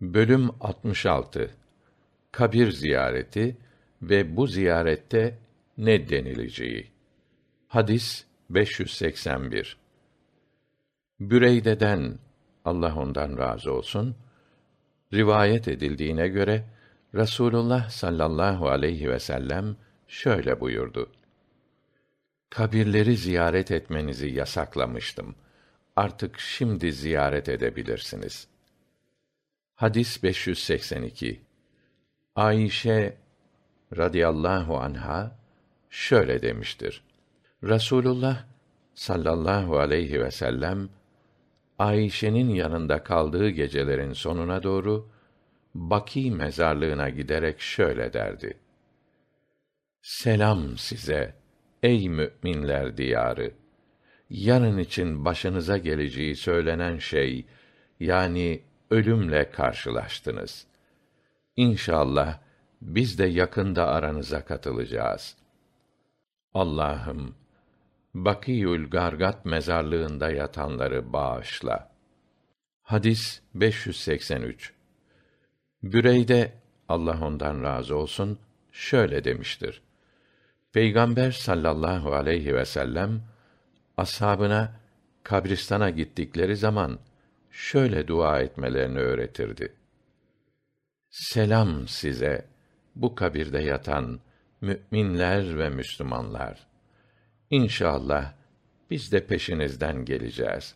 Bölüm 66 Kabir ziyareti ve bu ziyarette ne denileceği. Hadis 581. Büreyde'den Allah ondan razı olsun rivayet edildiğine göre Rasulullah sallallahu aleyhi ve sellem şöyle buyurdu. Kabirleri ziyaret etmenizi yasaklamıştım. Artık şimdi ziyaret edebilirsiniz.'' Hadis 582. Ayşe radıyallahu anha şöyle demiştir. Rasulullah sallallahu aleyhi ve sellem Ayşe'nin yanında kaldığı gecelerin sonuna doğru Baki mezarlığına giderek şöyle derdi. Selam size ey müminler diyarı. Yarın için başınıza geleceği söylenen şey yani ölümle karşılaştınız. İnşallah biz de yakında aranıza katılacağız. Allah'ım Bakîül Gargat mezarlığında yatanları bağışla. Hadis 583. Büreyde Allah ondan razı olsun şöyle demiştir. Peygamber sallallahu aleyhi ve sellem ashabına kabristana gittikleri zaman şöyle dua etmelerini öğretirdi. Selam size bu kabirde yatan müminler ve Müslümanlar. İnşallah biz de peşinizden geleceğiz.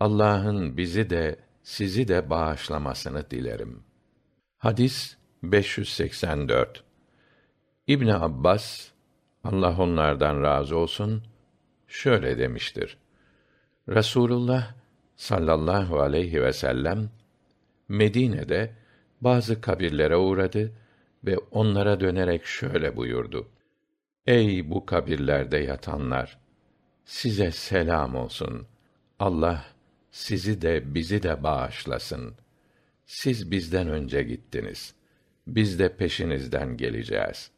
Allah'ın bizi de sizi de bağışlamasını dilerim. Hadis 584. İbn Abbas Allah onlardan razı olsun şöyle demiştir. Resulullah sallallahu aleyhi ve sellem Medine'de bazı kabirlere uğradı ve onlara dönerek şöyle buyurdu: Ey bu kabirlerde yatanlar! Size selam olsun. Allah sizi de bizi de bağışlasın. Siz bizden önce gittiniz. Biz de peşinizden geleceğiz.